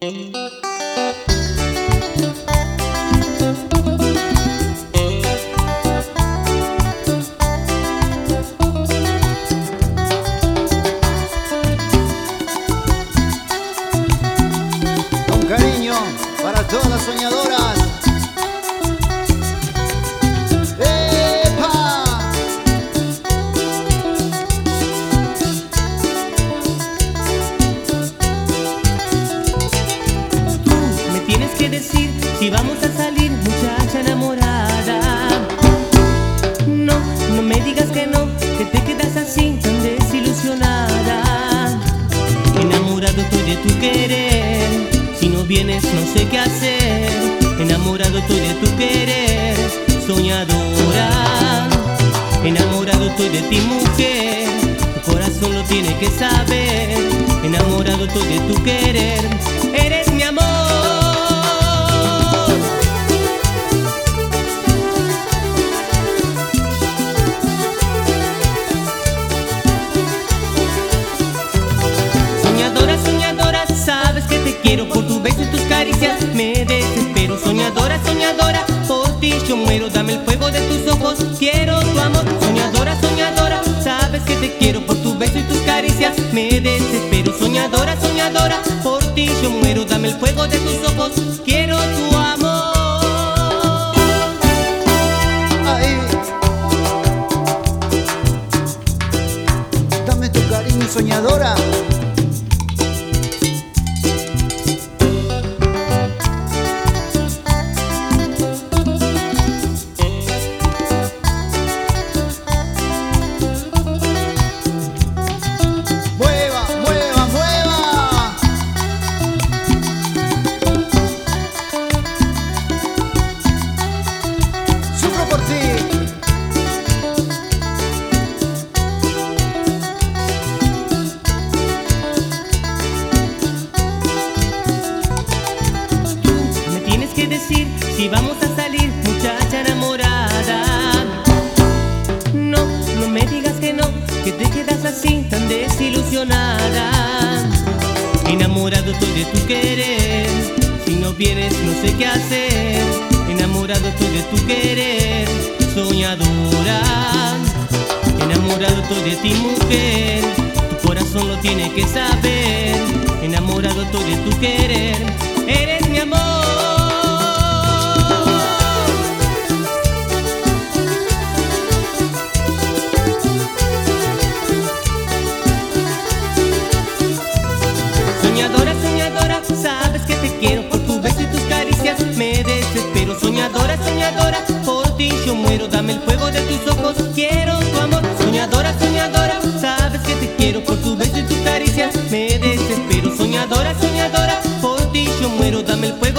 Con cariño para todas las soñadoras. Enamorado estoy de tu querer, si no vienes no sé qué hacer. Enamorado estoy de tu querer, soñadora. Enamorado estoy de ti mujer, tu corazón lo tiene que saber. Enamorado estoy de tu querer, quiero por tu beso y tus caricias. Me desespero, soñadora, soñadora, por ti yo muero. Dame el fuego de tus ojos, quiero tu amor. Soñadora, soñadora, sabes que te quiero por tu beso y tus caricias. Me desespero, soñadora, soñadora, por ti yo muero. Dame el fuego de tus ojos, quiero tu amor. Dame tu cariño soñadora. Si vamos a salir, muchacha enamorada. No, no me digas que no, que te quedas así tan desilusionada. Enamorado estoy de tu querer, si no vienes no sé qué hacer. Enamorado estoy de tu querer, soñadora. Enamorado estoy de ti mujer, tu corazón lo tiene que saber. Enamorado estoy de tu querer, eres mi amor. Soñadora, soñadora, sabes que te quiero por tu beso y tus caricias. Me desespero, soñadora, soñadora, por ti yo muero. Dame el fuego de tus ojos, quiero tu amor. Soñadora, soñadora, sabes que te quiero por tu beso y tus caricias. Me desespero, soñadora, soñadora, por ti yo muero. Dame el fuego